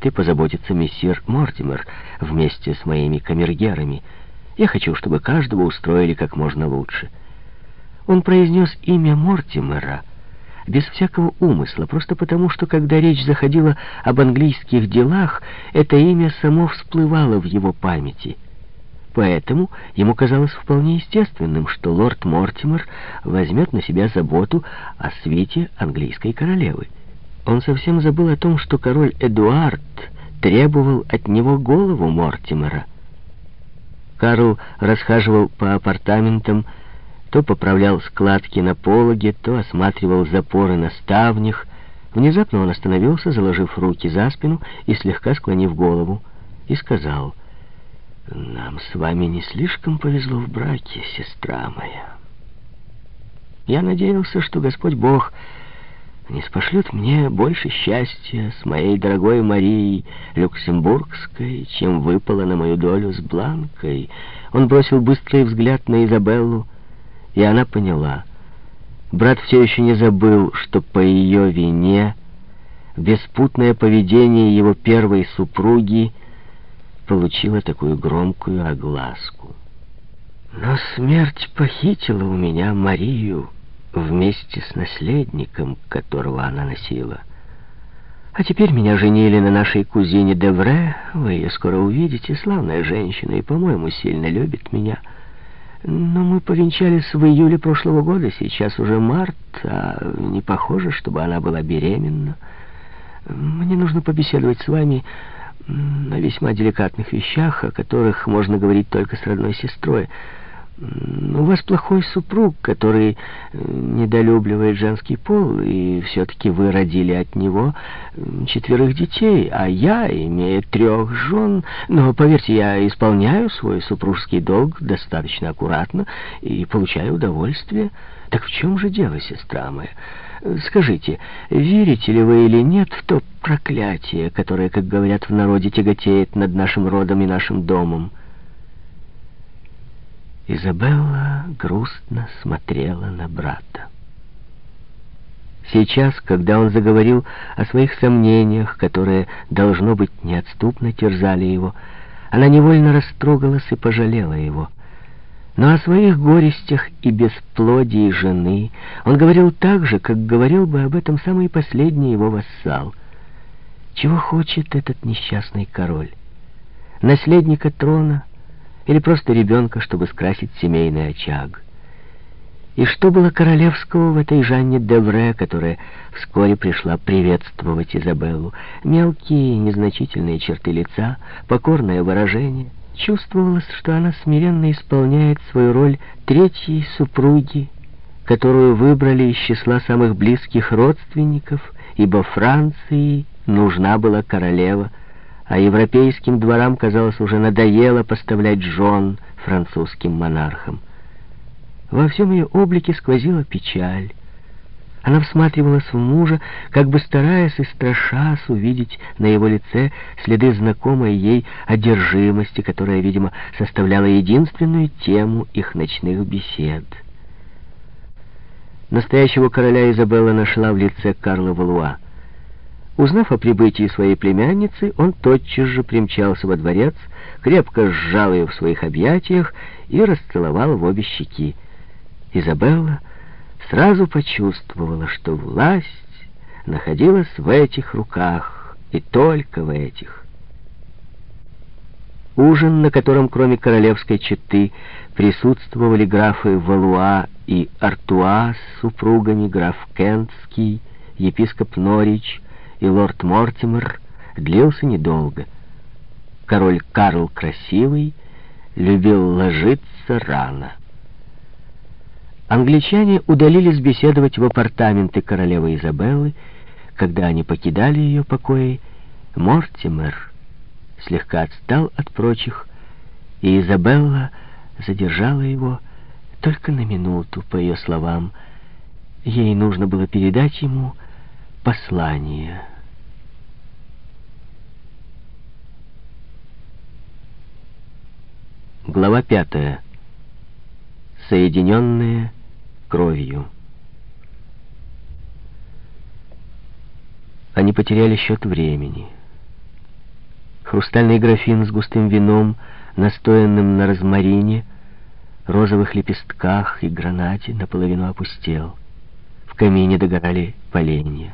свиты позаботится мессир Мортимер вместе с моими камергерами. Я хочу, чтобы каждого устроили как можно лучше». Он произнес имя Мортимера без всякого умысла, просто потому, что когда речь заходила об английских делах, это имя само всплывало в его памяти. Поэтому ему казалось вполне естественным, что лорд Мортимер возьмет на себя заботу о свете английской королевы. Он совсем забыл о том, что король Эдуард требовал от него голову Мортимера. Карл расхаживал по апартаментам, то поправлял складки на пологе, то осматривал запоры на ставнях. Внезапно он остановился, заложив руки за спину и слегка склонив голову, и сказал, «Нам с вами не слишком повезло в браке, сестра моя. Я надеялся, что Господь Бог не спошлет мне больше счастья с моей дорогой Марией Люксембургской, чем выпало на мою долю с Бланкой». Он бросил быстрый взгляд на Изабеллу, и она поняла. Брат все еще не забыл, что по ее вине беспутное поведение его первой супруги получило такую громкую огласку. Но смерть похитила у меня Марию вместе с наследником, которого она носила. А теперь меня женили на нашей кузине Девре. Вы ее скоро увидите, славная женщина, и, по-моему, сильно любит меня. Но мы повенчались в июле прошлого года, сейчас уже март, а не похоже, чтобы она была беременна. Мне нужно побеседовать с вами о весьма деликатных вещах, о которых можно говорить только с родной сестрой. У вас плохой супруг, который э, недолюбливает женский пол, и все-таки вы родили от него четверых детей, а я, имея трех жен, но, поверьте, я исполняю свой супружеский долг достаточно аккуратно и получаю удовольствие. Так в чем же дело, сестра моя? Скажите, верите ли вы или нет в то проклятие, которое, как говорят в народе, тяготеет над нашим родом и нашим домом? Изабелла грустно смотрела на брата. Сейчас, когда он заговорил о своих сомнениях, которые, должно быть, неотступно терзали его, она невольно растрогалась и пожалела его. Но о своих горестях и бесплодии жены он говорил так же, как говорил бы об этом самый последний его вассал. Чего хочет этот несчастный король? Наследника трона — или просто ребенка, чтобы скрасить семейный очаг. И что было королевского в этой Жанне Девре, которая вскоре пришла приветствовать Изабеллу? Мелкие, незначительные черты лица, покорное выражение. Чувствовалось, что она смиренно исполняет свою роль третьей супруги, которую выбрали из числа самых близких родственников, ибо Франции нужна была королева, а европейским дворам, казалось, уже надоело поставлять жен французским монархам. Во всем ее облике сквозила печаль. Она всматривалась в мужа, как бы стараясь и страшась увидеть на его лице следы знакомой ей одержимости, которая, видимо, составляла единственную тему их ночных бесед. Настоящего короля Изабелла нашла в лице Карла Валуа. Узнав о прибытии своей племянницы, он тотчас же примчался во дворец, крепко сжал ее в своих объятиях и расцеловал в обе щеки. Изабелла сразу почувствовала, что власть находилась в этих руках, и только в этих. Ужин, на котором кроме королевской четы присутствовали графы Валуа и Артуа супругами, граф Кентский, епископ Норич, и лорд Мортимер длился недолго. Король Карл Красивый любил ложиться рано. Англичане удалились беседовать в апартаменты королевы Изабеллы. Когда они покидали ее покои, Мортимер слегка отстал от прочих, и Изабелла задержала его только на минуту, по ее словам. Ей нужно было передать ему послание. Глава пятая. Соединенные кровью. Они потеряли счет времени. Хрустальный графин с густым вином, настоянным на розмарине, розовых лепестках и гранате, наполовину опустел. В камине догорали поленья.